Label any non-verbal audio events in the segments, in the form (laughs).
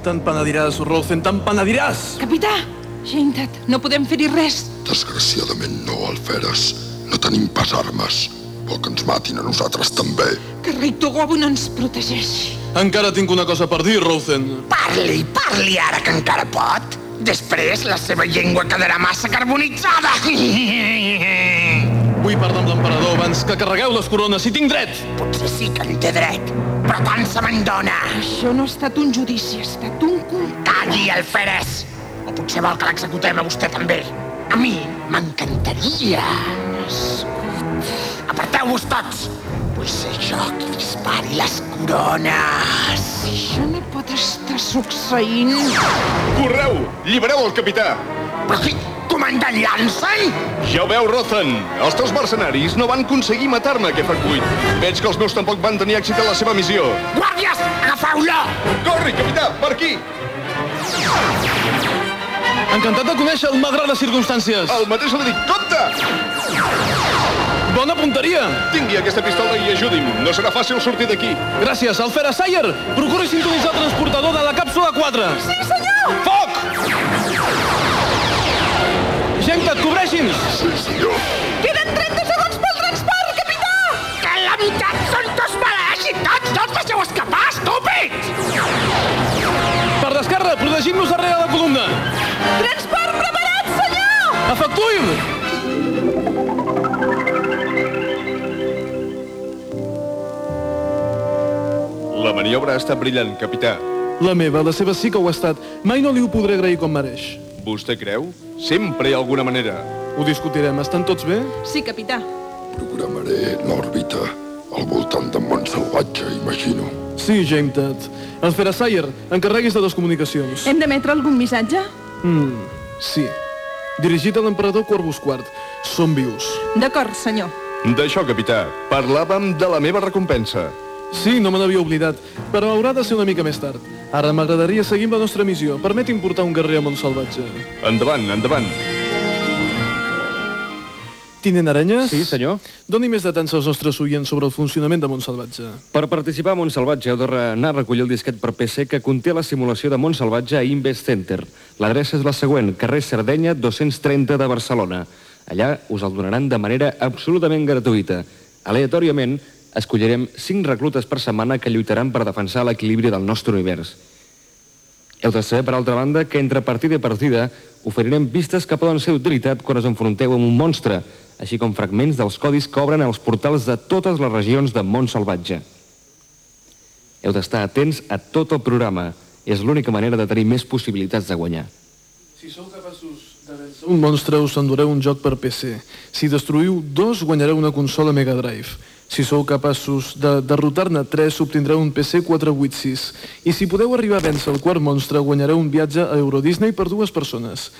Te'n penediràs, Rosen, te'n penediràs! Capità! Jaintat, no podem fer-hi res. Desgraciadament no, Alferes. No tenim pas armes. Vol que ens matin a nosaltres també. Que rei Togobun ens protegeixi. Encara tinc una cosa per dir, Rosen. Parli, parli ara que encara pot. Després la seva llengua quedarà massa carbonitzada. (laughs) Vull parlar amb l'emperador abans que carregueu les corones, si tinc dret! Potser sí que en té dret, però tant se me'n dona. Això no ha estat un judici, ha estat un culte. Calli, Alferes! O potser vol que l'executem a vostè també. A mi m'encantaria. Aparteu-vos tots! Vull ser jo qui dispari les corones. Això no pot estar succeint. Correu! Llibereu el capità! Però qui? Comandant Lansen? Ja ho veu, Rothan. Els teus mercenaris no van aconseguir matar-me, que fa cuit. Veig que els meus tampoc van tenir èxit en la seva missió. Guàrdies, agafeu-lo! Corri, capità, per aquí! Encantat de conèixer-el, malgrat les circumstàncies. El mateix li dic, compte! Bona punteria! Tingui aquesta pistola i ajudi'm. No serà fàcil sortir d'aquí. Gràcies, Alfera Sayer! Procuri sintonitzar el transportador de la càpsula 4. Sí, senyor! Foc! Gentat, cobreixin-nos! Sí, senyor. Queden 30 segons pel transport, capità! Que la veritat són dos paràsitats! No els deixeu escapar, estúpids! Per l'esquerra, protegim-nos darrere la columna. Transport preparat, senyor! Efectuïm! La maniobra ha estat brillant, capità. La meva, la seva sí que ho ha estat. Mai no li ho podré agrair com mereix. Vostè creu? Sempre hi ha alguna manera. Ho discutirem. Estan tots bé? Sí, capità. Programaré l'òrbita al voltant de Montsalvatge, imagino. Sí, Gentat. Alfera Sayer, encarreguis de les comunicacions. Hem d'emetre algun missatge? Mm, sí. Dirigit a l'emperador Corvus IV. Som vius. D'acord, senyor. D'això, capità, parlàvem de la meva recompensa. Sí, no me n'havia oblidat, però haurà de ser una mica més tard. Ara m'agradaria seguir amb la nostra missió. Permeti'm portar un guerrer a Montsalvatge. Endavant, endavant. Tinent Arenyes? Sí, senyor. Doni més detalls als nostres oients sobre el funcionament de Montsalvatge. Per participar a Montsalvatge heu d'anar a recollir el disquet per PC que conté la simulació de Montsalvatge a Invest Center. L'adreça és la següent, carrer Sardenya 230 de Barcelona. Allà us el donaran de manera absolutament gratuïta. Aleatòriament, escollirem 5 reclutes per setmana que lluitaran per defensar l'equilibri del nostre univers. Heu de saber, per altra banda, que entre partida i partida oferirem pistes que poden ser d'utilitat quan us enfronteu amb un monstre, així com fragments dels codis que obren els portals de totes les regions de món salvatge. Heu d'estar atents a tot el programa. És l'única manera de tenir més possibilitats de guanyar. Si sou capaços de vèncer un monstre, us endureu un joc per PC. Si destruïu dos, guanyareu una consola Mega Drive. Si sou capaços de derrotar-ne tres, obtindreu un PC 486. I si podeu arribar a vèncer el quart monstre, guanyareu un viatge a Euro Disney per dues persones.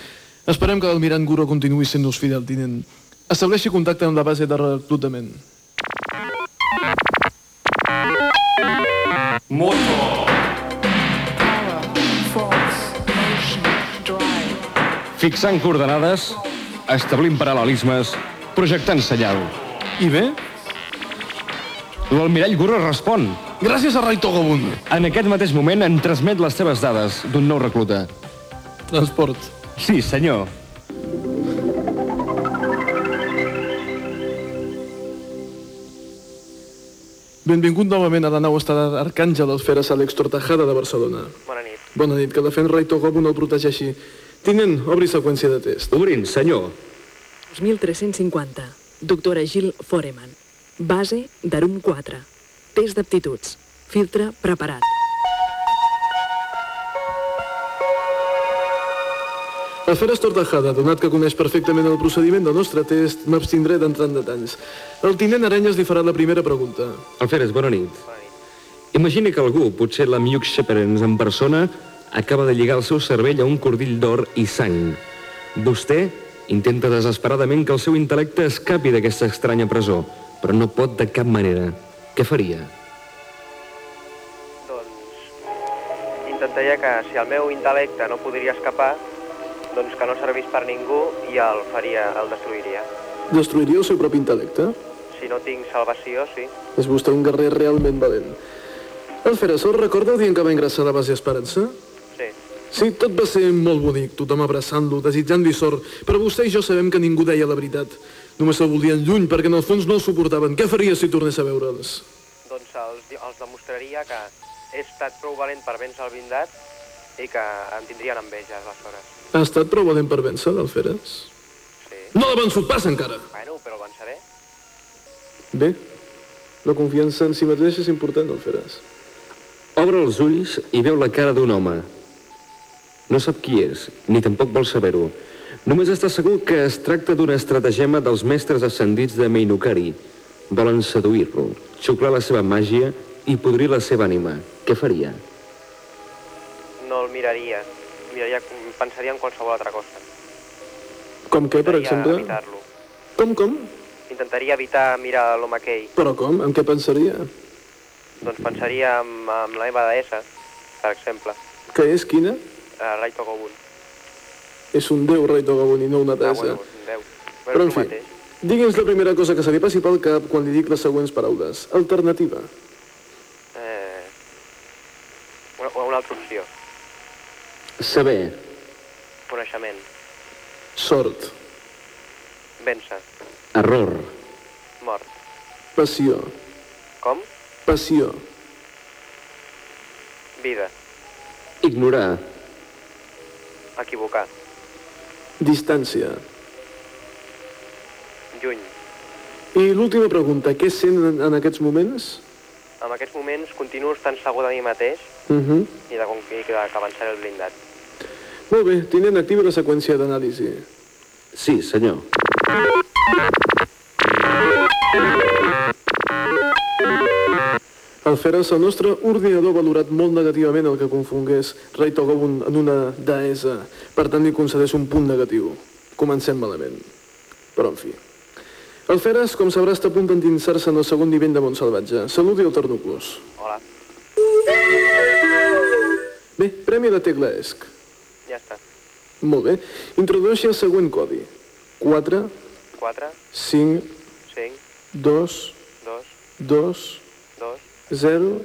Esperem que l'almirant Guro continuï sent-nos fidel, tinent. Estableixi contacte amb la base de reclutament. Fixant coordenades, establint paral·lelismes, projectant senyal. I bé? L'almirall Guro respon. Gràcies a Rai Togobun. En aquest mateix moment en transmet les seves dades d'un nou recluta. Transport. Sí, senyor. Benvingut novament a la nau estel·lar Arcàngel Esfera Àlex Tortajada de Barcelona. Bona nit. Bona nit, que defèn Rai Togobun el protegeixi. Tinent, obri seqüència de test. Obrin, senyor. 2350. Doctora Gil Foreman. Base d'Arum 4. Test d'aptituds. Filtre preparat. Esfera Tortajada, donat que coneix perfectament el procediment del nostre test, m'abstindré d'entrar en detalls. El tinent Arenyes li farà la primera pregunta. Alferes, bona nit. Imagini que algú, potser la Miuk Sheperens en persona, acaba de lligar el seu cervell a un cordill d'or i sang. Vostè intenta desesperadament que el seu intel·lecte escapi d'aquesta estranya presó, però no pot de cap manera. Què faria? Doncs intentaria que si el meu intel·lecte no podria escapar, doncs que no servís per ningú i el faria, el destruiria. Destruiria el seu propi intel·lecte? Si no tinc salvació, sí. És vostè un guerrer realment valent. El recorda el dia en què va ingressar a la base Esperança? Sí. Sí, tot va ser molt bonic, tothom abraçant-lo, desitjant-li sort, però vostè i jo sabem que ningú deia la veritat. Només el volien lluny perquè en el fons no el suportaven. Què faria si tornés a veure'ls? Doncs els, els demostraria que he estat prou valent per vèncer el blindat i que em tindrien enveja, aleshores. Ha estat prou valent per vèncer, l'Alferes? Sí. No l'ha vençut pas encara! Bueno, però el venceré. Bé, la confiança en si mateix és important, Alferes. Obre els ulls i veu la cara d'un home. No sap qui és, ni tampoc vol saber-ho. Només està segur que es tracta d'una estratagema dels mestres ascendits de Meinukari. Volen seduir-lo, xuclar la seva màgia i podrir la seva ànima. Què faria? No el miraria. miraria pensaria en qualsevol altra cosa. Com què, per exemple? Com, com? Intentaria evitar mirar l'home aquell. Però com? En què pensaria? Doncs pensaria en, en la meva deessa, per exemple, Que és quina? a Raito Gobun. És un déu, rei Togabun, i no una Ah, deessa. bueno, Déu. Però, Però en fi, mateix. digui'ns la primera cosa que se li passi pel cap quan li dic les següents paraules. Alternativa. Eh, una, una altra opció. Saber. Coneixement. Sort. Vèncer. Error. Mort. Passió. Com? Passió. Vida. Ignorar. Equivocar. Distància. Lluny. I l'última pregunta, què sent en, en aquests moments? En aquests moments continuo estant segur de mi mateix Uh -huh. i de, com- de que avançaré el blindat. Molt bé, tinent activa la seqüència d'anàlisi. Sí, senyor. Alferes, el nostre ordinador ha valorat molt negativament el que confongués Rei Togobun en una deessa. Per tant, li concedeix un punt negatiu. Comencem malament. Però, en fi. Alferes, com sabrà, està a punt d'endinsar-se en el segon nivell de Montsalvatge. Saludi el Ternucus. Hola. Bé, premi de tecla ESC. Ja està. Molt bé. Introdueixi el següent codi. 4, 4, 5, 5, 2, 2, 2, 2, 0,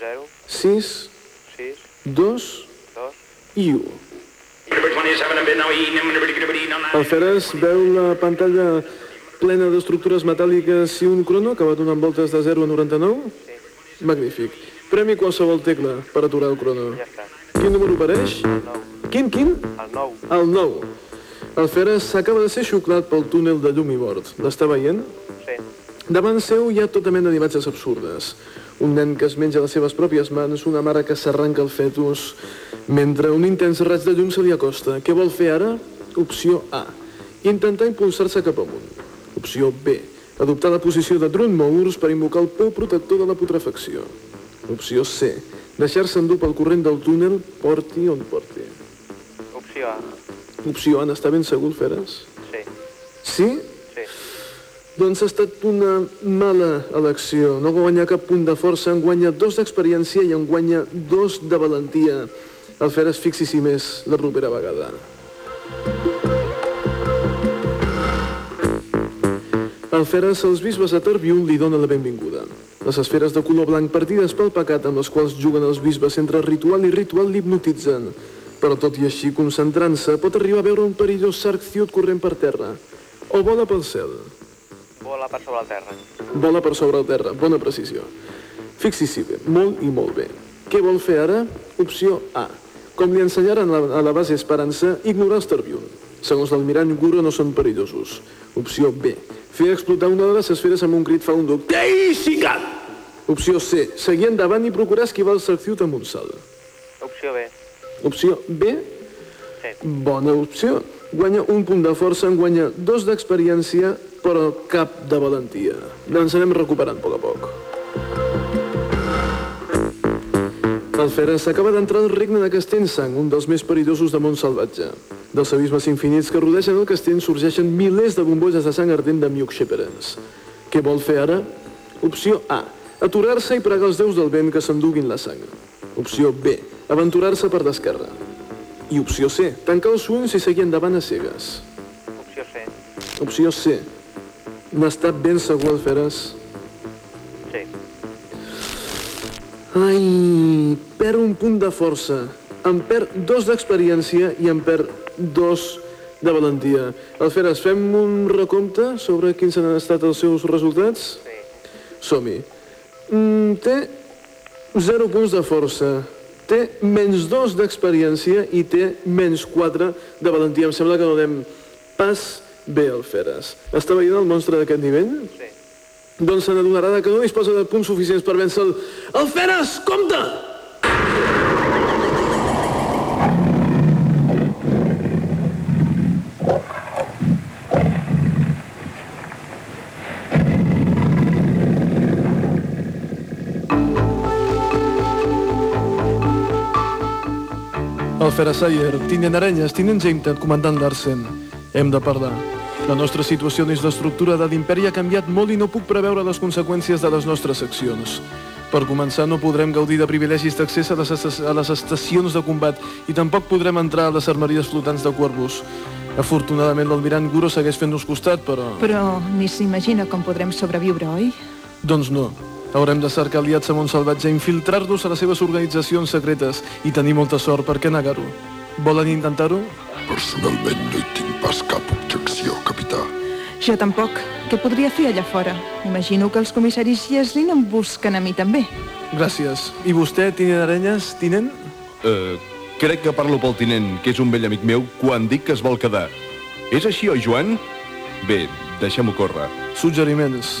0, 6, 6, 2 2, i 1. Alferes veu la pantalla plena d'estructures metàl·liques i un crono que va donant voltes de 0 a 99? Sí. Magnífic. Premi qualsevol tecla per aturar el crono. ja està. Quin número apareix? El 9, Quin, quin? el 9, El 9. Alferes s'acaba de ser xuclat pel túnel de llum i bord. L'està veient? sí, Davant seu hi ha tota mena d'imatges absurdes. Un nen que es menja les seves pròpies mans, una mare que s'arranca el fetus, mentre un intens raig de llum se li acosta. Què vol fer ara? Opció A. Intentar impulsar-se cap amunt. Opció B. Adoptar la posició de Drun Mours per invocar el peu protector de la putrefacció. Opció C. Deixar-se endur pel corrent del túnel, porti on porti. opció A, Opció A. N'està ben segur, Feres? sí, Sí? Doncs ha estat una mala elecció. No guanya cap punt de força, en guanya dos d'experiència i en guanya dos de valentia. El Feres fixi-s'hi més la propera vegada. El Feres, els bisbes de Terbium li dona la benvinguda. Les esferes de color blanc partides pel pecat amb les quals juguen els bisbes entre ritual i ritual l'hipnotitzen. Però tot i així, concentrant-se, pot arribar a veure un perillós sarc ciut corrent per terra. O vola pel cel. Vola per sobre el terra. Vola per sobre el terra, bona precisió. Fixi-s'hi bé, molt i molt bé. Què vol fer ara? Opció A. Com li ensenyaren a la, base Esperança, ignorar els Terbium. Segons l'almirant Guro no són perillosos. Opció B. Fer explotar una de les esferes amb un crit fa un duc. Ei! Opció C. Seguir endavant i procurar esquivar el Sarciut amb un salt. Opció B, Opció B. sí, Bona opció. Guanya un punt de força, en guanya dos d'experiència, però cap de valentia. Ens anem recuperant a poc a poc. El Feres acaba d'entrar al regne de Castellsang, un dels més perillosos de món salvatge. Dels abismes infinits que rodegen el castell sorgeixen milers de bombolles de sang ardent de Miuxeperens. Què vol fer ara? Opció A. Aturar-se i pregar els déus del vent que s'enduguin la sang. Opció B. Aventurar-se per l'esquerra. I opció C. Tancar els ulls i seguir endavant a cegues. opció C, Opció C. N'està ben segur el Feres? sí, Ai, perd un punt de força. Em perd dos d'experiència i em perd dos de valentia. Alferes, fem un recompte sobre quins han estat els seus resultats? Sí. Som-hi. Mm, té 0 punts de força, té menys 2 d'experiència i té menys 4 de valentia. Em sembla que no anem pas bé, Alferes. Està veient el monstre d'aquest nivell? Sí. Doncs se n'adonarà que no disposa de punts suficients per vèncer-el. Alferes, compte! Alferes Sayer, tinent Arenyes, tinent Jameton, comandant Larsen. Hem de parlar. La nostra situació dins l'estructura de l'imperi ha canviat molt i no puc preveure les conseqüències de les nostres accions. Per començar, no podrem gaudir de privilegis d'accés a, les a les estacions de combat i tampoc podrem entrar a les armeries flotants de Corvus. Afortunadament, l'almirant Guro segueix fent-nos costat, però... Però ni s'imagina com podrem sobreviure, oi? Doncs no. Haurem de cercar aliats a Montsalvatge, infiltrar-nos a les seves organitzacions secretes i tenir molta sort, per què negar-ho? Volen intentar-ho? Personalment no hi tinc pas cap objecció, capità. Jo tampoc. Què podria fer allà fora? Imagino que els comissaris Yeslin em busquen a mi també. Gràcies. I vostè, tinent Arenyes, tinent? Uh, crec que parlo pel tinent, que és un vell amic meu, quan dic que es vol quedar. És així, oi, Joan? Bé, deixem-ho córrer. Suggeriments.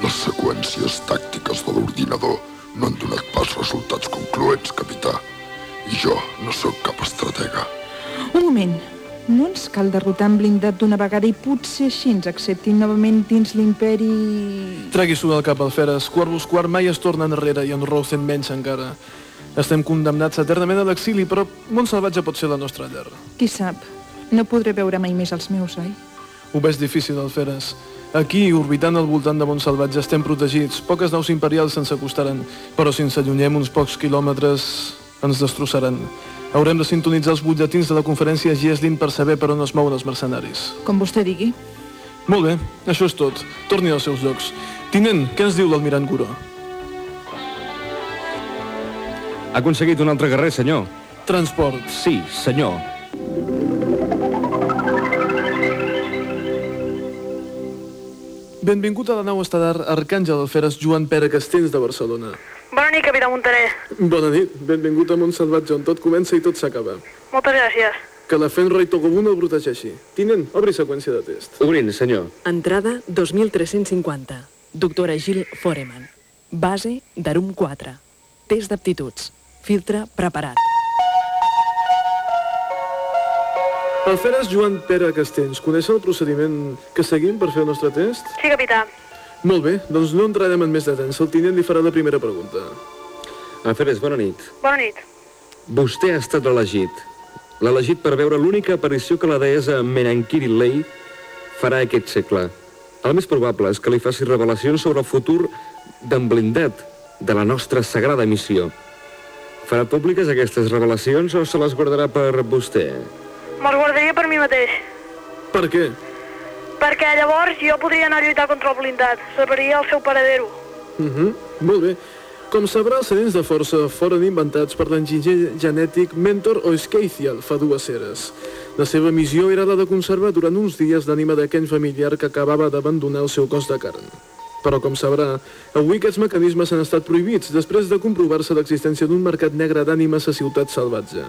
Les seqüències tàctiques de l'ordinador no han donat pas resultats concloents, capità. I jo no sóc cap estratega. Un moment. No ens cal derrotar en blindat d'una vegada i potser així ens acceptin novament dins l'imperi... Tregui-s'ho del cap, Alferes. Corvus Quart mai es torna enrere i en Rosen menys encara. Estem condemnats eternament a l'exili, però Montsalvatge pot ser la nostra llar. Qui sap? No podré veure mai més els meus, oi? Ho veig difícil, Alferes. Aquí, orbitant al voltant de Montsalvatge, estem protegits. Poques naus imperials se'ns acostaran, però si ens allunyem uns pocs quilòmetres, ens destrossaran. Haurem de sintonitzar els butlletins de la conferència Gieslin per saber per on es mouen els mercenaris. Com vostè digui. Molt bé, això és tot. Torni als seus llocs. Tinent, què ens diu l'almirant Guró? Ha aconseguit un altre guerrer, senyor. Transport. Sí, senyor. Benvingut a la nau estel·lar Arcàngel Alferes Joan Pere Castells de Barcelona. Bona nit, capità Montaner. Bona nit, benvingut a Montsalvatge, on tot comença i tot s'acaba. Moltes gràcies. Que la Fenroy Togobun el protegeixi. Tinent, obri seqüència de test. Obrint, senyor. Entrada 2350. Doctora Gil Foreman. Base d'Arum 4. Test d'aptituds. Filtre preparat. Alferes Joan Pere Castells, coneix el procediment que seguim per fer el nostre test? Sí, capità. Molt bé, doncs no entrarem en més detalls. El tinent li farà la primera pregunta. Alferes, bona nit. Bona nit. Vostè ha estat elegit. L'elegit per veure l'única aparició que la deessa Menankiri Lei farà aquest segle. El més probable és que li faci revelacions sobre el futur d'en blindat, de la nostra sagrada missió. Farà públiques aquestes revelacions o se les guardarà per vostè? Me'ls guardaria per mi mateix. Per què? Perquè llavors jo podria anar a lluitar contra el blindat. Sabria el seu paradero. Uh -huh. Molt bé. Com sabrà, els sedents de força foren inventats per l'enginyer genètic Mentor Oiskeithial fa dues eres. La seva missió era la de conservar durant uns dies l'ànima d'aquell familiar que acabava d'abandonar el seu cos de carn. Però, com sabrà, avui aquests mecanismes han estat prohibits després de comprovar-se l'existència d'un mercat negre d'ànimes a Ciutat Salvatge.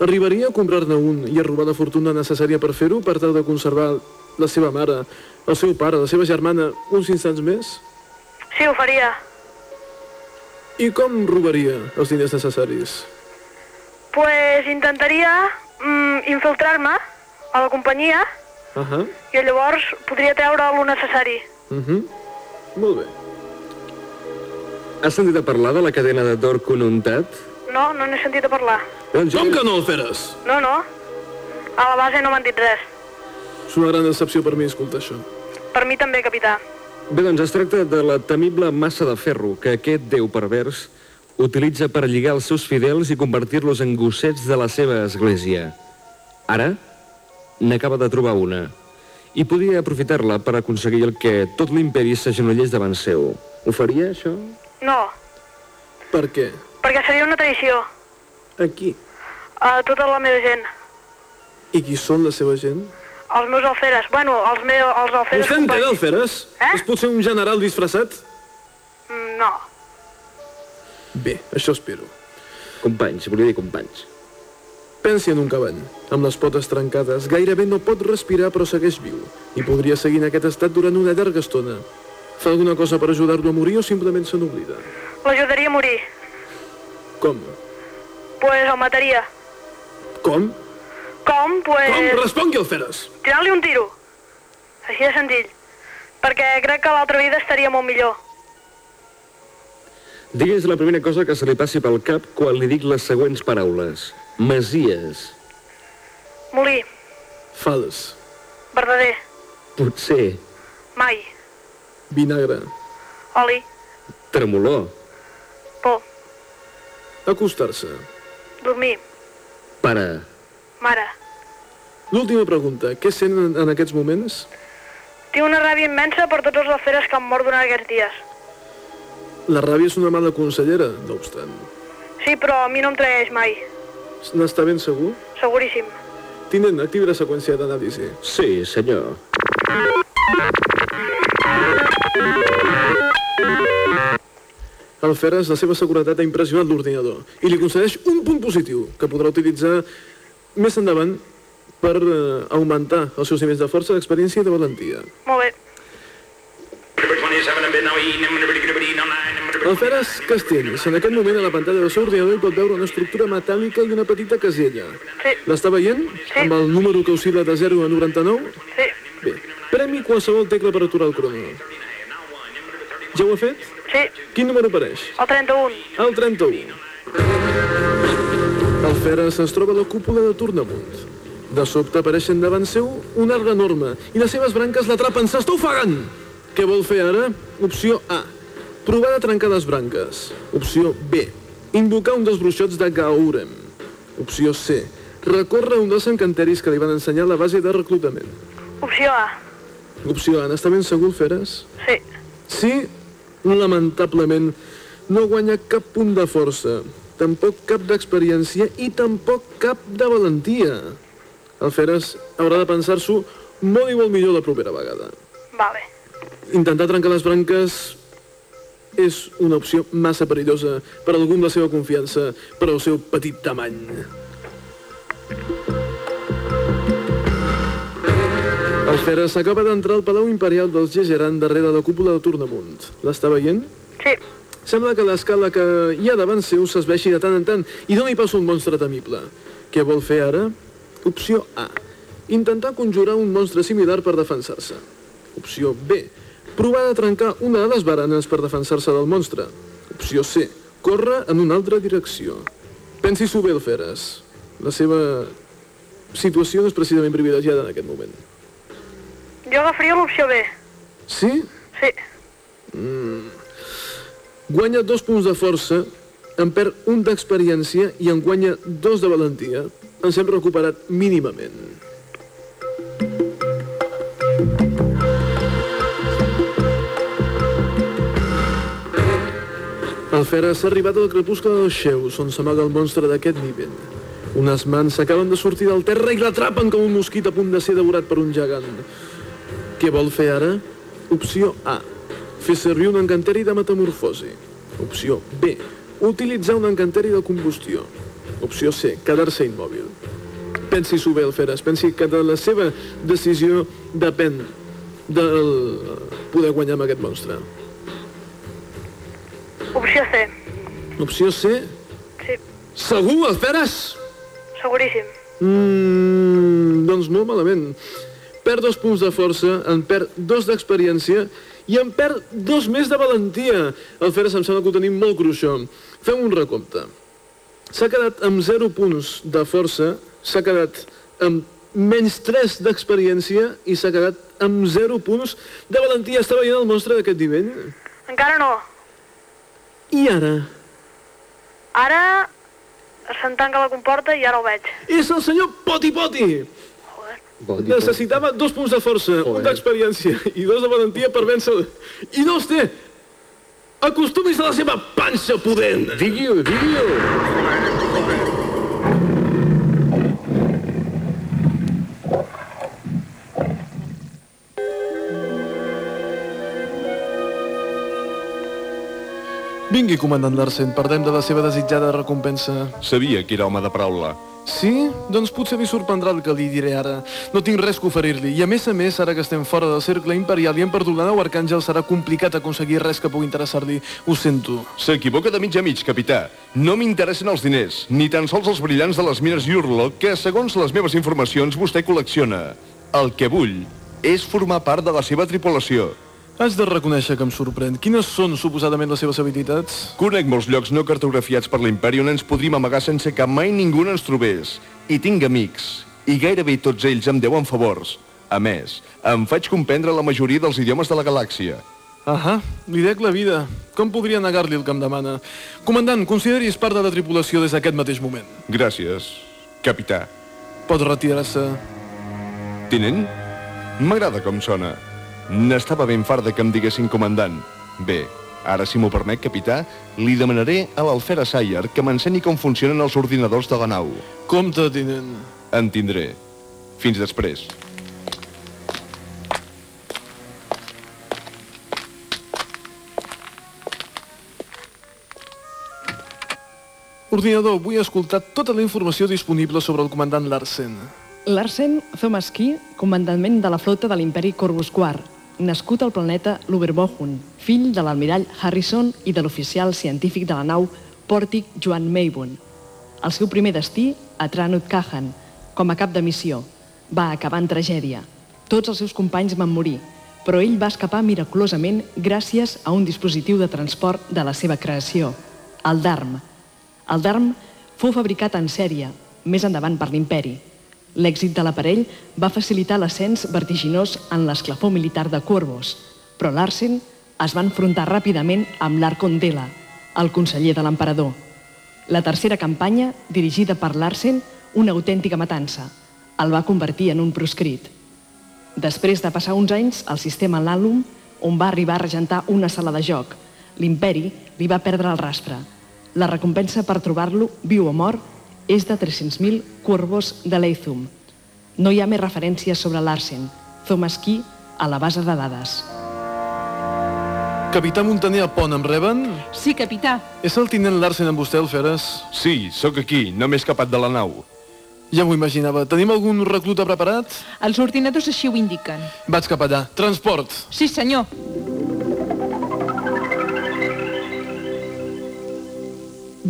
Arribaria a comprar-ne un i a robar la fortuna necessària per fer-ho per tal de conservar la seva mare, el seu pare, la seva germana, uns instants més? Sí, ho faria. I com robaria els diners necessaris? Pues intentaria mm, infiltrar-me a la companyia Uh -huh. i llavors podria treure lo necessari. Uh -huh. Molt bé. Has sentit a parlar de la cadena de Dor Conuntat? No, no n'he sentit a parlar. Doncs jo... Com que no el feres? No, no. A la base no m'han dit res. És una gran decepció per mi escoltar això. Per mi també, capità. Bé, doncs es tracta de la temible massa de ferro que aquest déu pervers utilitza per lligar els seus fidels i convertir-los en gossets de la seva església. Ara, n'acaba de trobar una. I podia aprofitar-la per aconseguir el que tot l'imperi s'agenollés davant seu. Ho faria, això? No. Per què? Perquè seria una traïció Aquí. a tota la meva gent. I qui són la seva gent? Els meus alferes. Bueno, els meus els alferes Vostè entén, companys. Alferes? Eh? És potser un general disfressat? Mm, No. Bé, això espero. Companys, volia dir companys. Pensi en un cavall, amb les potes trencades, gairebé no pot respirar però segueix viu, i podria seguir en aquest estat durant una llarga estona. Fa alguna cosa per ajudar-lo a morir o simplement se n'oblida? L'ajudaria a morir. Com? Pues el mataria. Com? Com? Pues... Com? Respongui, Alferes! Tirant-li un tiro. Així de senzill. Perquè crec que l'altra vida estaria molt millor. Digues la primera cosa que se li passi pel cap quan li dic les següents paraules. Masies. Molí. Fals. Verdader. Potser. Mai. Vinagre. Oli. Tremolor. Acostar-se. Dormir. Pare. Mare. L'última pregunta. Què sent en, en aquests moments? Tinc una ràbia immensa per tots els alferes que han mort durant aquests dies. La ràbia és una mala consellera, no obstant. Sí, però a mi no em traeix mai. N'està ben segur? Seguríssim. Tinent, activi la seqüència d'anàlisi. Sí, senyor. Alferes, la seva seguretat ha impressionat l'ordinador i li concedeix un punt positiu que podrà utilitzar més endavant per eh, augmentar els seus nivells de força, d'experiència i de valentia. Molt bé. Alferes Castells, en aquest moment a la pantalla del seu ordinador hi pot veure una estructura metàl·lica i una petita casella. Sí. L'està veient? Sí. Amb el número que oscil·la de 0 a 99? Sí. Bé, premi qualsevol tecla per aturar el crono. Ja ho ha fet? Sí. Quin número apareix? El 31. El 31. El Feres es troba a la cúpula de Tornamunt. De sobte apareixen davant seu un arbre enorme i les seves branques l'atrapen, s'està ofegant! Què vol fer ara? Opció A. Provar de trencar les branques. Opció B. Invocar un dels bruixots de Gaurem. Opció C. Recórrer un dels encanteris que li van ensenyar la base de reclutament. Opció A. Opció A. N'està ben segur, Feres? Sí. Sí, lamentablement, no guanya cap punt de força, tampoc cap d'experiència i tampoc cap de valentia. El Feres haurà de pensar-s'ho molt i molt millor la propera vegada. Vale. Intentar trencar les branques és una opció massa perillosa per algú amb la seva confiança, per al seu petit tamany. El Feres acaba d'entrar al Palau Imperial dels Gegeran darrere la cúpula de Tornamunt. L'està veient? Sí. Sembla que l'escala que hi ha davant seu s'esveixi de tant en tant i doni pas un monstre temible. Què vol fer ara? Opció A. Intentar conjurar un monstre similar per defensar-se. Opció B. Provar de trencar una de les baranes per defensar-se del monstre. Opció C. Córrer en una altra direcció. Pensi-s'ho bé, el Feres. La seva situació no és precisament privilegiada en aquest moment. Jo agafaria l'opció B. Sí? Sí. Mm. Guanya dos punts de força, en perd un d'experiència i en guanya dos de valentia. Ens hem recuperat mínimament. El Feres s'ha arribat al crepuscle dels xeus, on s'amaga el monstre d'aquest nivell. Unes mans s'acaben de sortir del terra i l'atrapen com un mosquit a punt de ser devorat per un gegant. Què vol fer ara? Opció A. Fer servir un encanteri de metamorfosi. Opció B. Utilitzar un encanteri de combustió. Opció C. Quedar-se immòbil. Pensi-s'ho bé, Alferes. Pensi que de la seva decisió depèn del poder guanyar amb aquest monstre. Opció C. Opció C. Sí. Segur, Alferes? Seguríssim. Mm, doncs molt malament. Perd dos punts de força, en perd dos d'experiència i en perd dos més de valentia. El Feres em sembla que ho tenim molt cruixó. Fem un recompte. S'ha quedat amb 0 punts de força, s'ha quedat amb menys 3 d'experiència i s'ha quedat amb 0 punts de valentia. Està veient el monstre d'aquest nivell? Encara no. I ara? Ara se'n tanca la comporta i ara el veig. És el senyor Poti Poti! Necessitava dos punts de força, un d'experiència i dos de valentia per vèncer... I no els té! Acostumis a la seva panxa pudent! Digui-ho, digui-ho! Vingui, comandant Larsen, parlem de la seva desitjada recompensa. Sabia que era home de paraula. Sí? Doncs potser li sorprendrà el que li diré ara. No tinc res que oferir-li. I a més a més, ara que estem fora del cercle imperial i hem perdut la nau Arcàngel, serà complicat aconseguir res que pugui interessar-li. Ho sento. S'equivoca de mig a mig, capità. No m'interessen els diners, ni tan sols els brillants de les mines Yurlo, que, segons les meves informacions, vostè col·lecciona. El que vull és formar part de la seva tripulació. Has de reconèixer que em sorprèn. Quines són, suposadament, les seves habilitats? Conec molts llocs no cartografiats per l'imperi on ens podríem amagar sense que mai ningú no ens trobés. I tinc amics, i gairebé tots ells em deuen favors. A més, em faig comprendre la majoria dels idiomes de la galàxia. Ahà, li dec la vida. Com podria negar-li el que em demana? Comandant, consideris part de la tripulació des d'aquest mateix moment. Gràcies, capità. Pot retirar-se. Tinent? M'agrada com sona. N'estava ben fart de que em diguessin comandant. Bé, ara, si m'ho permet, capità, li demanaré a l'Alfera Sayer que m'ensenyi com funcionen els ordinadors de la nau. Compte, tinent. En tindré. Fins després. Ordinador, vull escoltar tota la informació disponible sobre el comandant Larsen. Larsen Thomas Key, comandament de la flota de l'imperi Corvus IV, nascut al planeta Luberbohun, fill de l'almirall Harrison i de l'oficial científic de la nau Pòrtic Joan Maybun. El seu primer destí, a Tranut Kahan, com a cap de missió, va acabar en tragèdia. Tots els seus companys van morir, però ell va escapar miraculosament gràcies a un dispositiu de transport de la seva creació, el DARM. El DARM fou fabricat en sèrie, més endavant per l'imperi. L'èxit de l'aparell va facilitar l'ascens vertiginós en l'esclafó militar de Corvos, però Larsen es va enfrontar ràpidament amb l'Arcon Dela, el conseller de l'emperador. La tercera campanya, dirigida per Larsen, una autèntica matança, el va convertir en un proscrit. Després de passar uns anys al sistema Lalum, on va arribar a regentar una sala de joc, l'imperi li va perdre el rastre. La recompensa per trobar-lo, viu o mort, és de 300.000 curvos de Leithum. No hi ha més referències sobre Larsen, Thomas Key, a la base de dades. Capità Montaner a Pont, em reben? Sí, capità. És el tinent Larsen amb vostè, Alferes? Sí, sóc aquí, no m'he escapat de la nau. Ja m'ho imaginava. Tenim algun recluta preparat? Els ordinadors així ho indiquen. Vaig cap allà. Transport. Sí, senyor.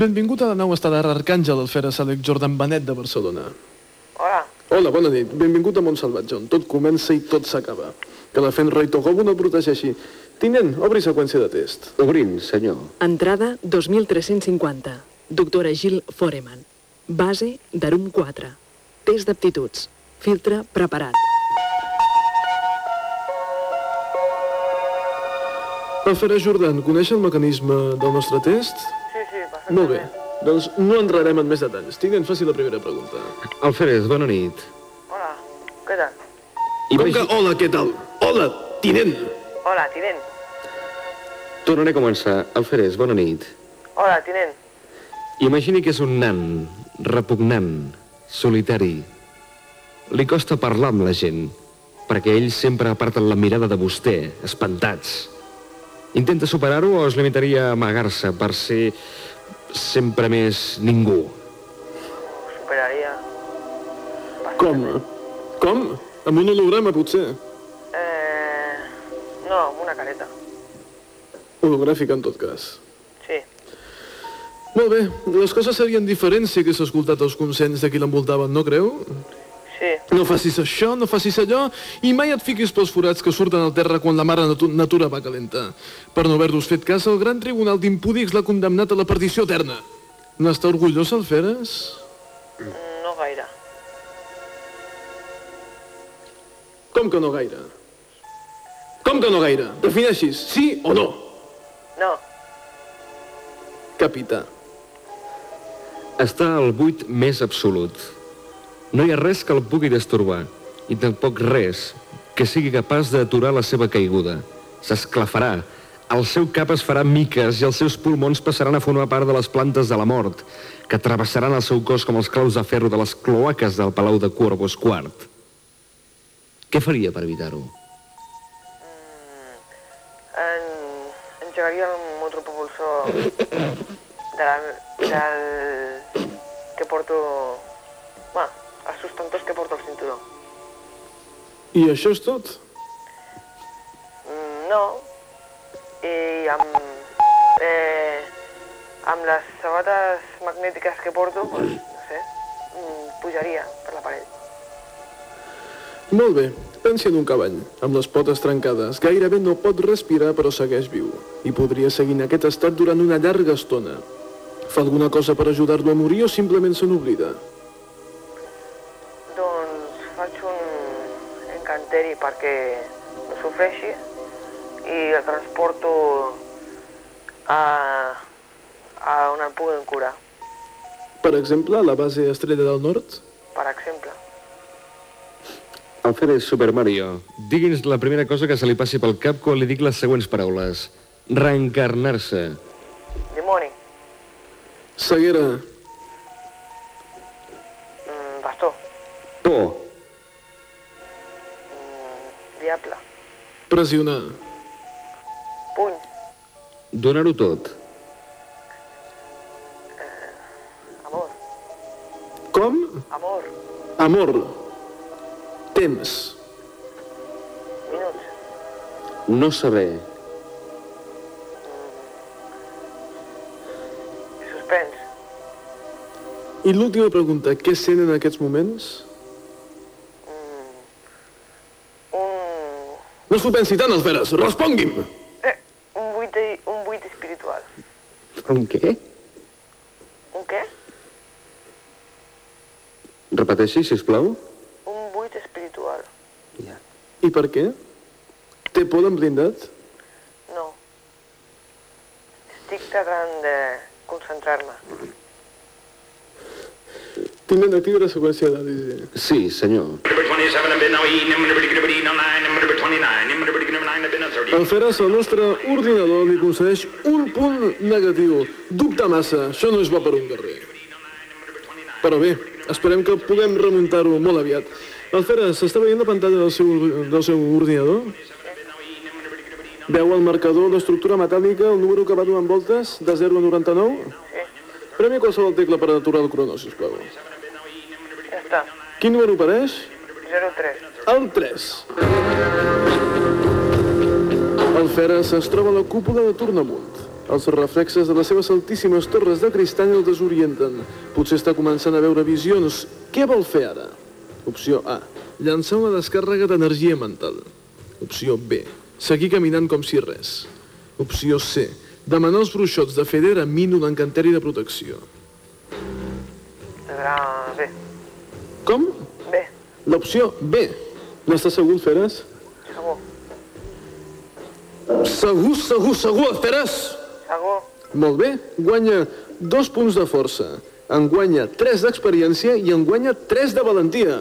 Benvingut a la nau estel·lar Arcàngel, Alferes Àlex Jordan Benet de Barcelona. Hola. Hola, bona nit. Benvingut a Montsalvatge, on tot comença i tot s'acaba. Que la fent Roitogobo no el protegeixi. Tinent, obri seqüència de test. Obrint, senyor. Entrada 2350. Doctora Gil Foreman. Base d'Arum 4. Test d'aptituds. Filtre preparat. Alferes Jordan, coneix el mecanisme del nostre test? Molt bé. Doncs no entrarem en més detalls. Tinguem faci la primera pregunta. Alferes, bona nit. Hola, què tal? Com que hola, què tal? Hola, tinent. Hola, tinent. Tornaré a començar. Alferes, bona nit. Hola, tinent. Imagini que és un nan, repugnant, solitari. Li costa parlar amb la gent, perquè ells sempre aparten la mirada de vostè, espantats. Intenta superar-ho o es limitaria a amagar-se per ser sempre més ningú? Superaria. Com? Com? Amb un holograma, potser? Eh... No, amb una careta. Hologràfica, en tot cas. Sí. Molt bé, les coses serien diferents si hagués escoltat els consens de qui l'envoltaven, no creu? Sí. No facis això, no facis allò, i mai et fiquis pels forats que surten al terra quan la mare natu natura va calenta. Per no haver-los fet cas, el gran tribunal d'impúdics l'ha condemnat a la perdició eterna. N'està orgullós, Alferes? No gaire. Com que no gaire? Com que no gaire? Defineixis, sí o no? No. Capità. Està al buit més absolut. No hi ha res que el pugui destorbar, i tampoc res que sigui capaç d'aturar la seva caiguda. S'esclafarà, El seu cap es farà miques i els seus pulmons passaran a formar part de les plantes de la mort, que travessaran el seu cos com els claus de ferro de les cloaques del Palau de Corvus Quart. Què faria per evitar-ho? En... engegaria el motopropulsor de la... del... que porto... Bueno, els sustentors que porto al cinturó. I això és tot? Mm, no. I amb... Eh, amb les sabates magnètiques que porto, pues, no sé, mm, pujaria per l'aparell. Molt bé, pensi en un cavall, amb les potes trencades. Gairebé no pot respirar però segueix viu. I podria seguir en aquest estat durant una llarga estona. Fa alguna cosa per ajudar-lo a morir o simplement se n'oblida? Encanteri perquè no sofreixi i el transporto a, a on el puguin curar, Per exemple, a la base Estrella del Nord? per exemple. Alferes Super Mario, digui'ns la primera cosa que se li passi pel cap quan li dic les següents paraules. Reencarnar-se. Dimoni, Ceguera, mm, bastó, Por. Diable, pressionar, puny, Donar-ho tot. amor, com? amor, Amor, temps, minuts, No saber. suspens, I l'última pregunta, què sent en aquests moments? No s'ho pensi tant, Alferes, respongui'm! Eh, un buit, de, un buit espiritual. Un què? Un què? Repeteixi, si plau. Un buit espiritual. I per què? Té por d'en blindat? No. Estic tractant de concentrar-me. Tinent, activa la seqüència d'anàlisi. Sí, senyor. Alferes, el nostre ordinador li concedeix un punt negatiu. Dubta massa, això no és bo per un guerrer. Però bé, esperem que puguem remuntar-ho molt aviat. Alferes, s'està veient la pantalla del seu, del seu ordinador? Veu el marcador d'estructura metàl·lica, el número que va donant voltes, de 0 a 99? Premi qualsevol tecla per aturar el crono, sisplau. Està. Quin número apareix? 03. El 3. El Feres es troba a la cúpula de Tornamunt. Els reflexes de les seves altíssimes torres de cristall el desorienten. Potser està començant a veure visions. Què vol fer ara? Opció A. Llançar una descàrrega d'energia mental. Opció B. Seguir caminant com si res. Opció C. Demanar als bruixots de Federa Min un encanteri de protecció. Serà bé. Com? Bé, L'opció B. N'estàs segur, Feres? segur. Segur, segur, segur, Feres? Segur. Molt bé, guanya dos punts de força, en guanya tres d'experiència i en guanya tres de valentia.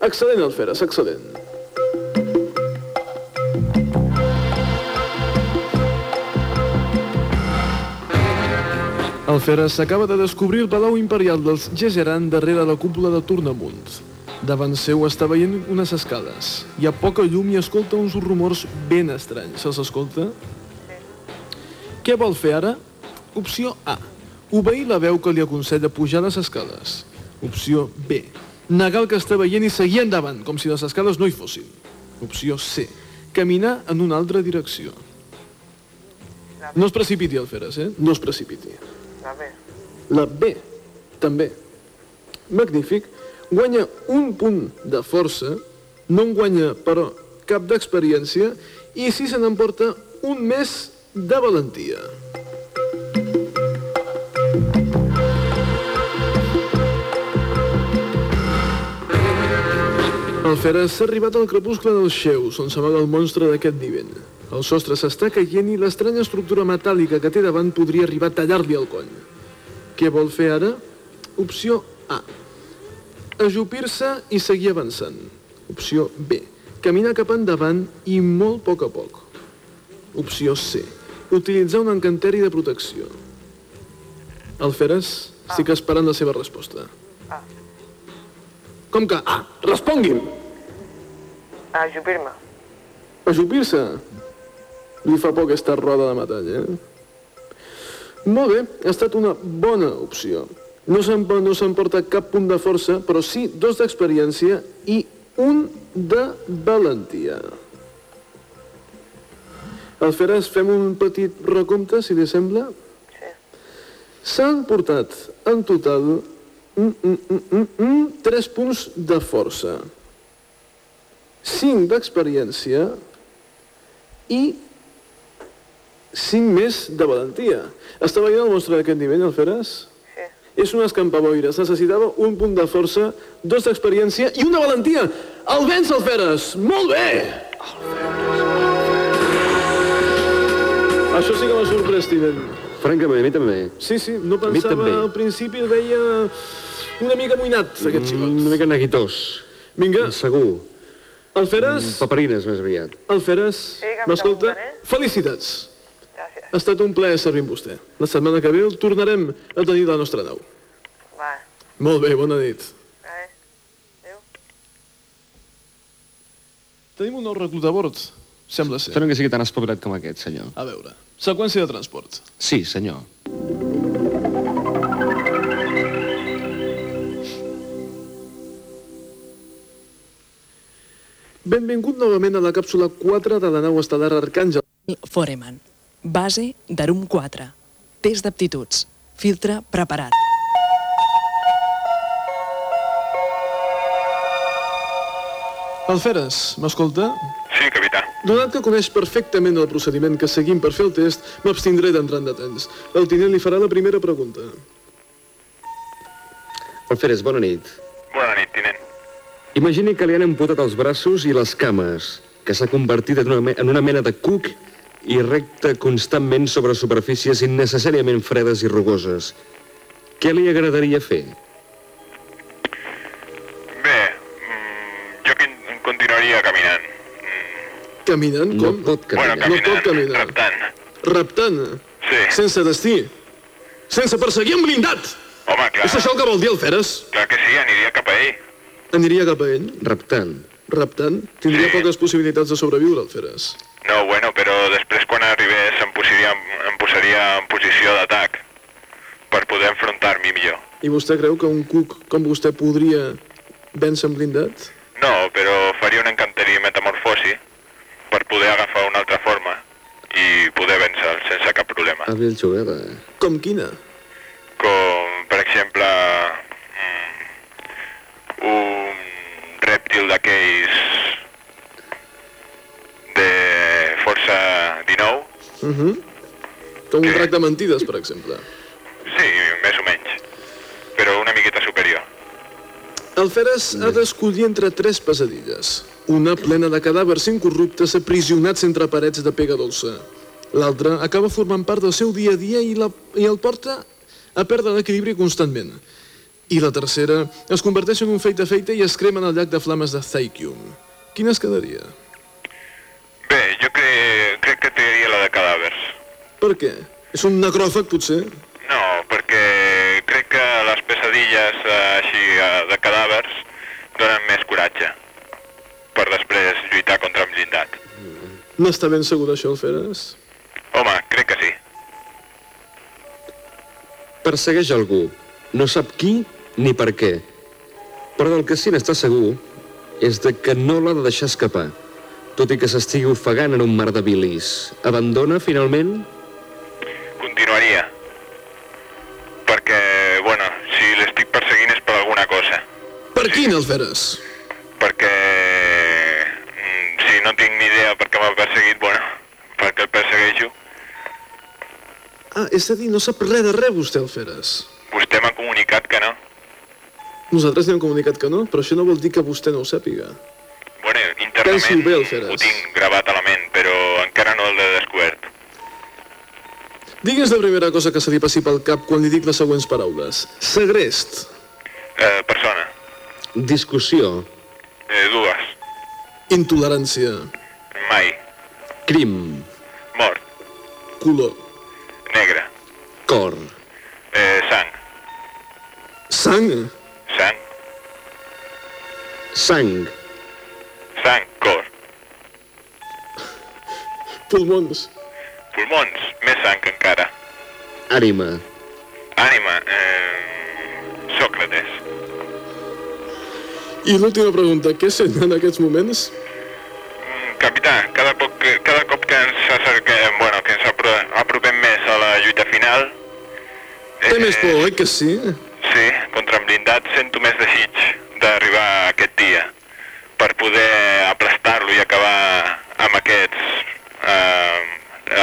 Excel·lent, Alferes, excel·lent. Alferes s'acaba de descobrir el Palau Imperial dels Gesseran darrere la cúpula de Tornamunt. Davant seu està veient unes escales. Hi ha poca llum i escolta uns rumors ben estranys. Se'ls escolta? Què vol fer ara? Opció A. Obeir la veu que li aconsella pujar les escales. Opció B. Negar el que està veient i seguir endavant, com si les escales no hi fossin. Opció C. Caminar en una altra direcció. No es precipiti, Alferes, eh? No es precipiti. Va bé. La B, també. Magnífic. Guanya un punt de força, no en guanya, però, cap d'experiència, i si se n'emporta un mes de valentia. El Feres s'ha arribat al crepuscle dels xeus, on s'amaga el monstre d'aquest nivell. El sostre s'està caient i l'estranya estructura metàl·lica que té davant podria arribar a tallar-li el coll. Què vol fer ara? Opció A. Ajupir-se i seguir avançant. Opció B. Caminar cap endavant i molt a poc a poc. Opció C. utilitzar un encanteri de protecció. Alferes, estic esperant la seva resposta. Ah. Com que? Ah, respongui'm! Ajupir-me. Ajupir-se. Li fa por aquesta roda de metall, eh? Molt bé, ha estat una bona opció. No se'n no s'emporta cap punt de força, però sí dos d'experiència i un de valentia. Alferes, fem un petit recompte, si li sembla? Sí. S'han portat en total mm, mm, mm, mm, mm, 3 punts de força, 5 d'experiència i 5 més de valentia. Està veient el monstre d'aquest nivell, Alferes? Sí. És un escampaboires. Necessitava un punt de força, dos d'experiència i una valentia. El venç, Alferes! Molt bé! Això sí que m'ha sorprès, Steven. Francament, a mi també. Sí, sí, no pensava... Al principi el veia una mica amoïnat, aquest xicot. Una mica neguitós. Vinga, Segur. Alferes, Paperines, més aviat. Alferes, Sí, que em m'escolta? eh? Felicitats. Ha estat un plaer servir amb vostè. La setmana que ve el tornarem a tenir la nostra nau. Va. Molt bé, bona nit. Eh? Adéu. Tenim un nou reclut a bord, sembla ser. Sembla que sigui tan espavilat com aquest, senyor. A veure, seqüència de transport. Sí, senyor. Benvingut novament a la càpsula 4 de la nau estel·lar Arcàngel. Foreman. Base d'Arum 4. Test d'aptituds. Filtre preparat. Alferes, m'escolta? Sí, capità. Donat que coneix perfectament el procediment que seguim per fer el test, m'abstindré d'entrar en detalls. El tinent li farà la primera pregunta. Alferes, bona nit. Bona nit, tinent. Imagini que li han amputat els braços i les cames, que s'ha convertit en una, en una mena de cuc i recta constantment sobre superfícies innecessàriament fredes i rugoses. Què li agradaria fer? Bé, mm, jo continuaria caminant. Caminant No com? pot caminar. No pot caminar. Reptant. Reptant. Sí. Sense destí. Sense perseguir un blindat. Home, clar. És això el que vol dir Alferes? Clar que sí, aniria cap a ell. Aniria cap a ell. Reptant. Reptant. Tindria Sí. poques possibilitats de sobreviure, Alferes. No, bueno, però després quan arribés em posaria, em posaria en posició d'atac per poder enfrontar-m'hi millor. I vostè creu que un cuc com vostè podria vèncer un blindat? No, però faria un encanteri metamorfosi per poder agafar una altra forma i poder vèncer sense cap problema. Hàbil jugada. Com quina? Com, per exemple, mm, un rèptil d'aquells de força 19, Uh -huh. Com un rac de mentides, per exemple. sí, més o menys, però una miqueta superior. Alferes ha d'escollir entre tres pesadilles. Una plena de cadàvers incorruptes aprisionats entre parets de pega dolça. L'altra acaba formant part del seu dia a dia i, la, i el porta a perdre l'equilibri constantment. I la tercera es converteix en un feit de feita i es crema en el llac de flames de Thaikium. Quina es quedaria? Cre crec que triaria la de cadàvers. Per què? És un necròfag, potser? No, perquè crec que les pesadilles eh, així eh, de cadàvers donen més coratge per després lluitar contra un blindat. N'està ben segur d'això, Alferes? Home, crec que sí. Persegueix algú. No sap qui ni per què. Però del que sí n'està segur és de que no l'ha de deixar escapar, tot i que s'estigui ofegant en un mar de bilis. Abandona, finalment? Continuaria. Perquè, bueno, si l'estic perseguint és per alguna cosa. Per quin, Alferes? Perquè mm, si no tinc ni idea per què m'ha perseguit, bueno, perquè el persegueixo, Ah, és a dir, no sap res de res, vostè, Alferes. vostè m'ha comunicat que no. Nosaltres li hem comunicat que no, però això no vol dir que vostè no ho sàpiga. Bueno, internament ho tinc gravat a la ment, però encara no l'he descobert. Digues la primera cosa que se li passi pel cap quan li dic les següents paraules. Segrest, Eh, persona, Discussió. eh, dues, intolerància, mai, Crim. mort, Color. Negre. Cor. Eh, sang. Sang. Sang. Sang. Sang. Cor. Pulmons. Pulmons. Més sang encara. Ànima. Ànima. Eh, Sòcrates. I l'última pregunta, què sent en aquests moments? Capità, cada, poc, cada cop que ens acerquem, bueno, que ens apro apropem més a la lluita final, Té més por, oi que sí? sí, contra en blindat, sento més desig d'arribar per poder aplastar-lo i acabar amb aquests, eh,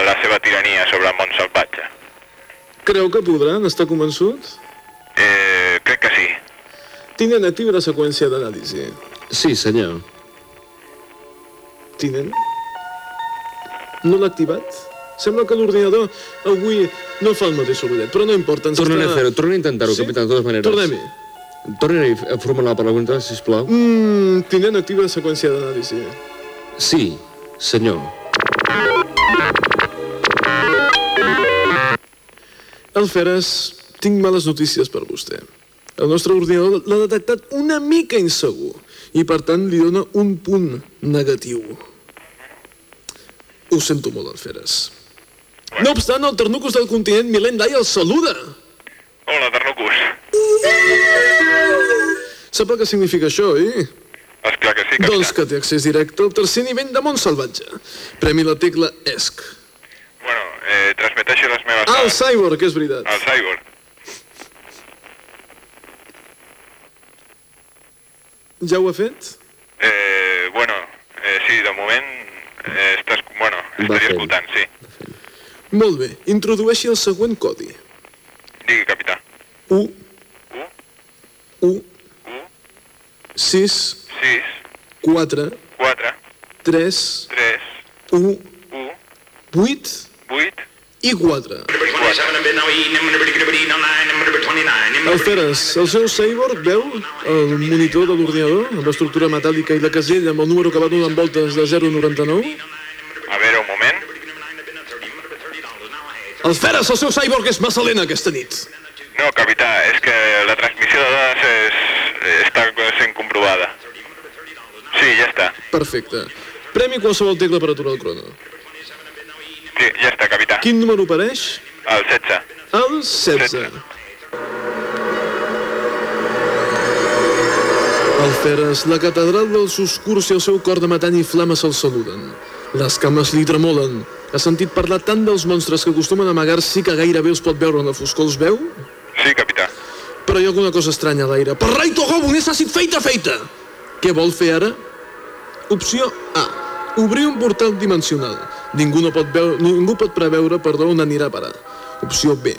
la seva tirania sobre el món salvatge. Creu que podran? Està convençut? Eh, crec que sí. Tinent, activa la seqüència d'anàlisi. Sí, senyor. Tinent? No l'ha activat? Sembla que l'ordinador avui no fa el mateix sorollet, però no importa. Ens Tornen està... a fer-ho, tornen a intentar-ho, Sí? capità, de totes maneres. Tornem-hi. Tornen a formular la pregunta, sisplau. Mm, tinent, activa la seqüència d'anàlisi. Sí, senyor. Alferes, tinc males notícies per vostè. El nostre ordinador l'ha detectat una mica insegur i, per tant, li dona un punt negatiu. Ho sento molt, Alferes. No obstant, el Ternucus del continent Milendai el saluda. Hola, Ternucus. Sap el que significa això, oi? Esclar que sí, capità. Doncs que té accés directe al tercer nivell de món salvatge. Premi la tecla ESC. Bueno, eh, transmeteixo les meves... Al Cyborg, és veritat. Al Cyborg. Ja ho ha fet? Eh, bueno, eh, sí, de moment eh, estàs... Bueno, estaria escoltant, sí. Molt bé. Introdueixi el següent codi. Digui, capità. 1 1 6 6, 4 4, 3 3, 1 1, 8 8, i 4. Alferes, el seu Cyborg veu el monitor de l'ordinador amb l'estructura metàl·lica i la casella amb el número que va donant voltes de 099? A veure, un moment. Alferes, el seu Cyborg és massa lent aquesta nit. No, capità, és que la transmissió de dades és, està sent comprovada. Sí, ja està. Perfecte. Premi qualsevol tecla per aturar el crono. Sí, ja està, capità. Quin número apareix? El 16. El 16. Alferes, la catedral dels Oscurs i el seu cor de metall i flames el saluden. Les cames li tremolen. Ha sentit parlar tant dels monstres que acostumen a amagar-s'hi que gairebé els pot veure en la foscor. Els veu? Sí, capità. Però hi ha alguna cosa estranya a l'aire. Per rai Togobun, és àcid feita, feita! Què vol fer ara? Opció A. Obrir un portal dimensional. Ningú, no pot, veure, ningú pot preveure perdó, on anirà a parar. Opció B.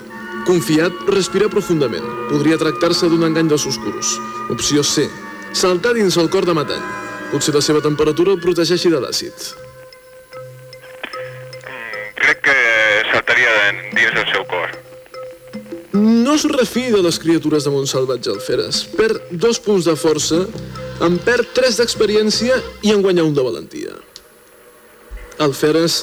Confiat, respirar profundament. Podria tractar-se d'un engany dels oscurs. Opció C. Saltar dins el cor de metall. Potser la seva temperatura el protegeixi de l'àcid. No es refi de les criatures de Montsalvatge Alferes. Perd dos punts de força, en perd tres d'experiència i en guanya un de valentia. Alferes,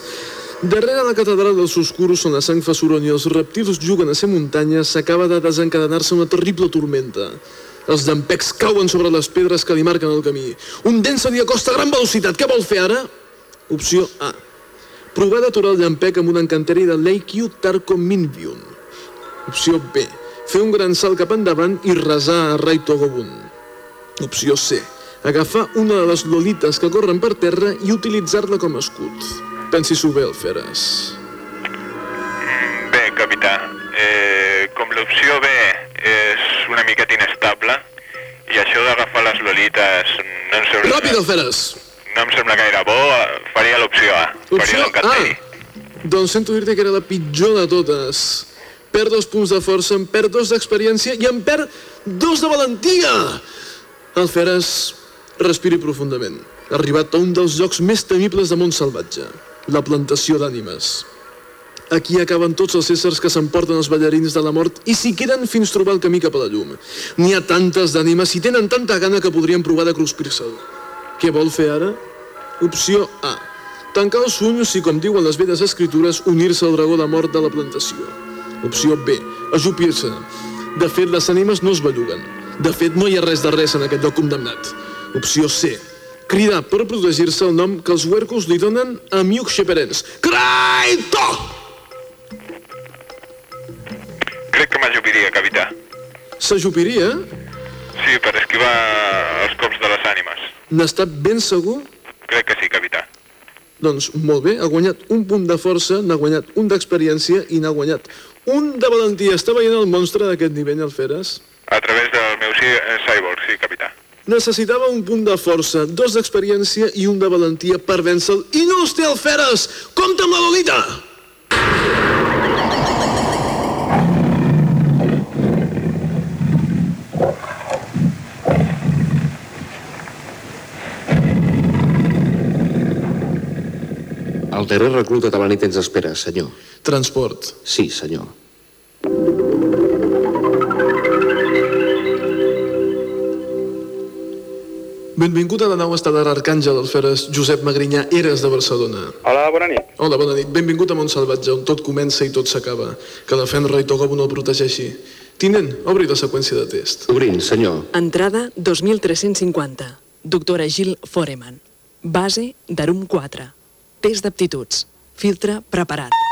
darrere la catedral dels Oscuros on la sang fa soroll i els reptils juguen a ser muntanyes, s'acaba de desencadenar-se una terrible tormenta. Els llampecs cauen sobre les pedres que li marquen el camí. Un dent se li acosta a gran velocitat. Què vol fer ara? Opció A. Provar d'aturar el llampec amb un encanteri de Leikyu Tarko. Opció B. Fer un gran salt cap endavant i resar a Rai Togobun. Opció C. Agafar una de les lolites que corren per terra i utilitzar-la com a escut. Pensi-s'ho bé, Alferes. Bé, capità, eh, com l'opció B és una miqueta inestable, i això d'agafar les lolites no em sembla... Ràpid, Alferes! No em sembla gaire bo, faria l'opció A. Faria Opció l'encanteri. A. Doncs sento dir-te que era la pitjor de totes. Perd dos punts de força, en perd dos d'experiència i en perd dos de valentia! Alferes, respiri profundament. Ha arribat a un dels llocs més temibles de món salvatge, la plantació d'ànimes. Aquí acaben tots els éssers que s'emporten els ballarins de la mort i s'hi queden fins trobar el camí cap a la llum. N'hi ha tantes d'ànimes i tenen tanta gana que podrien provar de cruspir-se'l. Què vol fer ara? Opció A. Tancar els ulls i, com diuen les velles escritures, unir-se al dragó de mort de la plantació. Opció B. Ajupir-se. De fet, les ànimes no es belluguen. De fet, no hi ha res de res en aquest lloc condemnat. Opció C. Cridar per protegir-se el nom que els huercos li donen a Miuk Xeperens. Craito! Crec que m'ajupiria, capità. S'ajupiria? Sí, per esquivar els cops de les ànimes. N'està ben segur? Crec que sí, capità. Doncs molt bé, ha guanyat un punt de força, n'ha guanyat un d'experiència i n'ha guanyat un de valentia. Està veient el monstre d'aquest nivell, Alferes? A través del meu sí, eh, cyborg, sí, capità. Necessitava un punt de força, dos d'experiència i un de valentia per vèncer-lo. I no els té Alferes! Compte amb la Lolita! El darrer recluta de la nit ens espera, senyor. Transport. Sí, senyor. Benvingut a la nau estel·lar Arcàngel Alferes Josep Magrinyà, Eres de Barcelona. Hola, bona nit. Hola, bona nit. Benvingut a Montsalvatge, on tot comença i tot s'acaba. Que la Fenra i Togobo no el protegeixi. Tinent, obri la seqüència de test. Obrint, senyor. Entrada 2350. Doctora Gil Foreman. Base d'Arum 4. Test d'aptituds. Filtre preparat.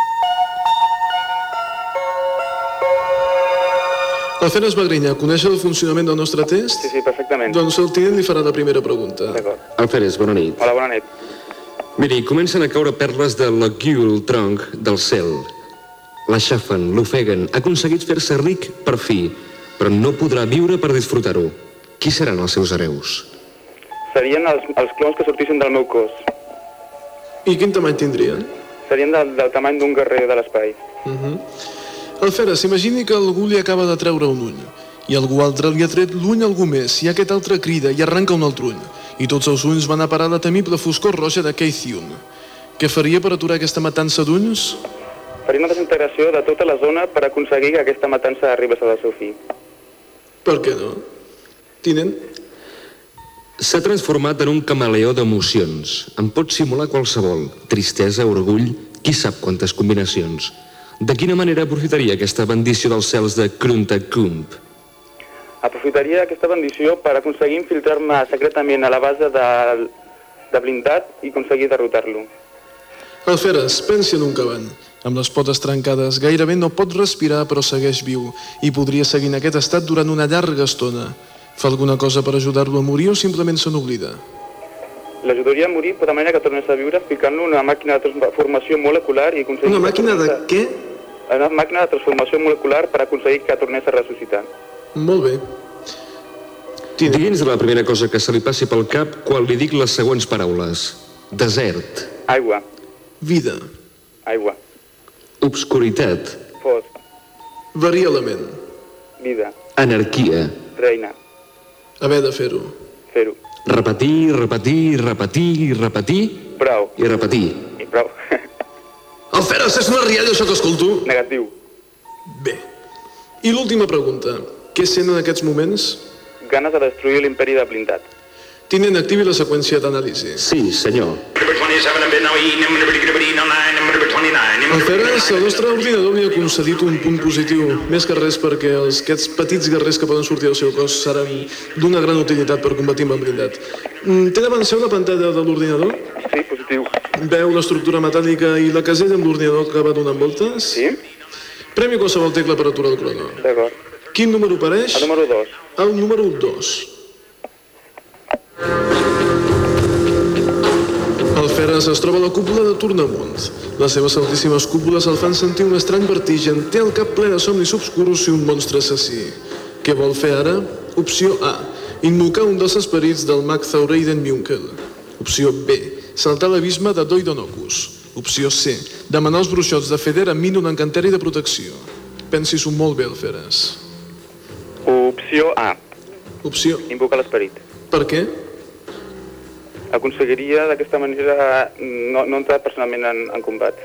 Alferes Magrinyà, coneix el funcionament del nostre test? Sí, sí, perfectament. Doncs el tinent li farà la primera pregunta. D'acord. Alferes, bona nit. Hola, bona nit. Miri, comencen a caure perles de l'Aguil Tronc del cel. L'aixafen, l'ofeguen, ha aconseguit fer-se ric per fi, però no podrà viure per disfrutar-ho. Qui seran els seus hereus? Serien els, els clons que sortissin del meu cos. I quin tamany tindrien? Serien del, del tamany d'un guerrer de l'espai. Uh -huh. Alferes, s'imagini que algú li acaba de treure un ull i algú altre li ha tret l'ull a algú més i aquest altre crida i arranca un altre ull i tots els ulls van a parar a la temible foscor roja de Keithium. Què faria per aturar aquesta matança d'ulls? Faria una desintegració de tota la zona per aconseguir que aquesta matança arribés al seu fi. Per què no? Tinent? S'ha transformat en un camaleó d'emocions. En pot simular qualsevol. Tristesa, orgull, qui sap quantes combinacions. De quina manera aprofitaria aquesta bendició dels cels de Kruntakump? Aprofitaria aquesta bendició per aconseguir infiltrar-me secretament a la base de, de blindat i aconseguir derrotar-lo. Alferes, pensi en un cavall. Amb les potes trencades, gairebé no pot respirar però segueix viu i podria seguir en aquest estat durant una llarga estona. Fa alguna cosa per ajudar-lo a morir o simplement se n'oblida? L'ajudaria a morir de manera que tornés a viure ficant-lo en una màquina de transformació molecular i aconseguir... Una màquina de què? Una màquina de transformació molecular per aconseguir que tornés a ressuscitar. Molt bé. Digui'ns la primera cosa que se li passi pel cap quan li dic les següents paraules. Desert. Aigua. Vida. Aigua. Obscuritat. Fosc. Varia element. Vida. Anarquia. Reina. Haver de fer-ho. Fer-ho. Repetir, repetir, repetir, repetir Prou. i repetir. I prou. Alferes, és una rialla això que escolto? Negatiu. Bé. I l'última pregunta. Què sent en aquests moments? Ganes de destruir l'imperi de blindat. Tinent, activi la seqüència d'anàlisi. Sí, senyor. Alferes, el nostre ordinador li ha concedit un punt positiu, més que res perquè els, aquests petits guerrers que poden sortir del seu cos seran d'una gran utilitat per combatir amb el blindat. Mm, Té davant seu la pantalla de l'ordinador? Sí, positiu. Veu l'estructura metàl·lica i la casella amb l'ordinador que va donant voltes? Sí. Premi qualsevol tecla per aturar el crono. D'acord. Quin número apareix? El número 2. El número 2. Ferres es troba la cúpula de Tornamunt. Les seves altíssimes cúpules el fan sentir un estrany vertigen. Té el cap ple de somnis obscurs i un monstre assassí. Què vol fer ara? Opció A. Invocar un dels esperits del mag Thaureiden Munkel. Opció B. Saltar l'abisme de Doidonocus. Opció C. Demanar als bruixots de Federa Min un encanteri de protecció. Pensi-s'ho molt bé, Alferes. Opció A. Opció... Invocar l'esperit. Per què? Aconseguiria d'aquesta manera no, no entrar personalment en, en combat.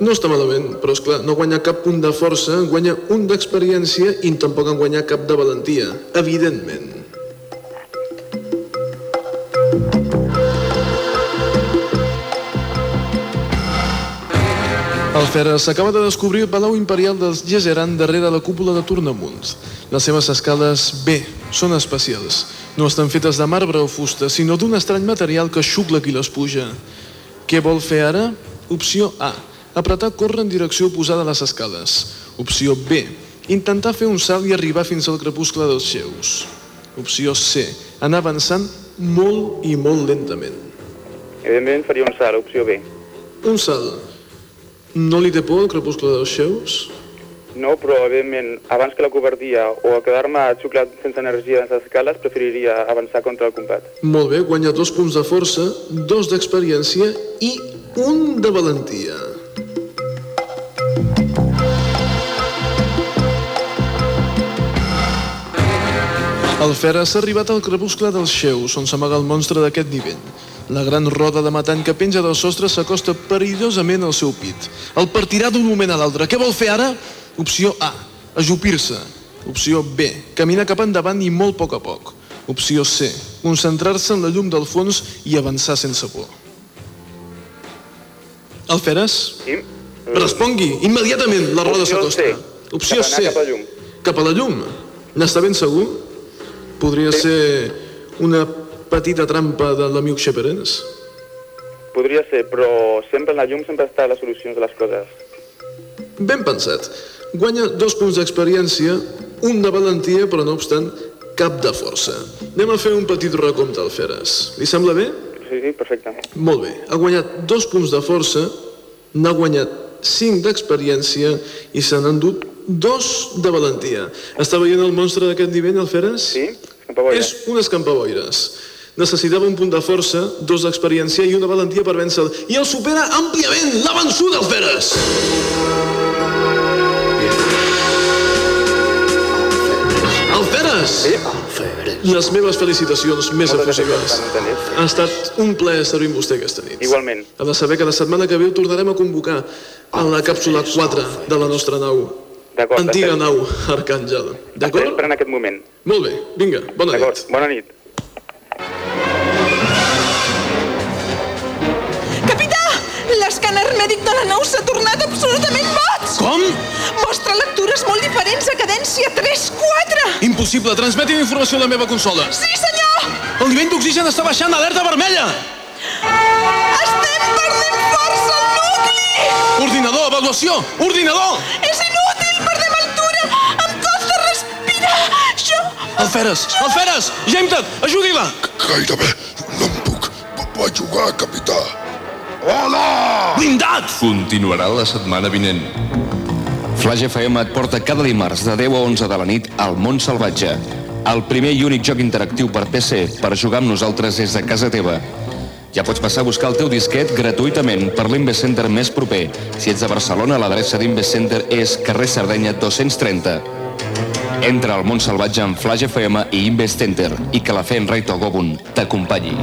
No està malament, però és clar, no guanya cap punt de força, guanya un d'experiència i tampoc en guanya cap de valentia, evidentment. El Feres acaba de descobrir el Palau Imperial dels Gesseran darrere la cúpula de Tornamunt. Les seves escales, bé, són especials. No estan fetes de marbre o fusta, sinó d'un estrany material que xucla qui les puja. Què vol fer ara? Opció A. Apretar córrer en direcció oposada a les escales. Opció B. Intentar fer un salt i arribar fins al crepuscle dels xeus. Opció C. Anar avançant molt i molt lentament. Evidentment faria un salt, opció B. Un salt. No li té por al crepuscle dels xeus? No, però evidentment, abans que la covardia o a quedar-me xuclat sense energia dins les escales, preferiria avançar contra el combat. Molt bé, guanya dos punts de força, dos d'experiència i un de valentia. El Fera s'ha arribat al crepuscle dels xeus, on s'amaga el monstre d'aquest nivell. La gran roda de matant que penja del sostre s'acosta perillosament al seu pit. El partirà d'un moment a l'altre. Què vol fer ara? Opció A, ajupir-se. Opció B, caminar cap endavant i molt a poc a poc. Opció C, concentrar-se en la llum del fons i avançar sense por. El Feres? Sí? Respongui, immediatament, la roda s'acosta. Opció C. cap a la llum. Cap a la llum? N'està ben segur? Podria ser una petita trampa de l'amic Xeperens? Podria ser, però sempre en la llum sempre està les solucions de les coses. Ben pensat. Guanya dos punts d'experiència, un de valentia, però no obstant, cap de força. Anem a fer un petit recompte al Feres. Li sembla bé? Sí, sí, perfecte. Molt bé. Ha guanyat dos punts de força, n'ha guanyat cinc d'experiència i se n'han dut dos de valentia. Està veient el monstre d'aquest nivell, el Feres? Sí, escampaboires. És un escampaboires. Necessitava un punt de força, dos d'experiència i una valentia per vèncer I el supera àmpliament! L'ha vençut, el Feres! El Feres! Sí, Les meves felicitacions més efusives. Ha estat un plaer servir amb vostè aquesta nit. Igualment. Ha de saber que la setmana que ve el tornarem a convocar a la càpsula 4 de la nostra nau. D'acord. Antiga nau, Arcàngel. Estem esperant aquest moment. Molt bé, vinga, bona nit. D'acord, bona nit. Mèdic de la nau s'ha tornat absolutament boig! Com? Mostra lectures molt diferents a cadència 3-4! Impossible, transmeti informació a la meva consola. Sí, senyor! El nivell d'oxigen està baixant, alerta vermella! Estem perdent força al nucli! Ordinador, avaluació! Ordinador! És inútil! Perdem altura! Em costa respirar! Jo... Alferes! Alferes! Gemtet, ajudi-la! Gairebé no em puc. Va jugar, capità. Hola! Blindat! Continuarà la setmana vinent. Flash FM et porta cada dimarts de 10 a 11 de la nit al món salvatge. El primer i únic joc interactiu per PC per jugar amb nosaltres des de casa teva. Ja pots passar a buscar el teu disquet gratuïtament per l'Invest Center més proper. Si ets de Barcelona, l'adreça d'Invest Center és carrer Sardenya 230. Entra al món salvatge amb Flash FM i Invest Center i que la fe en Rai Togobun t'acompanyi.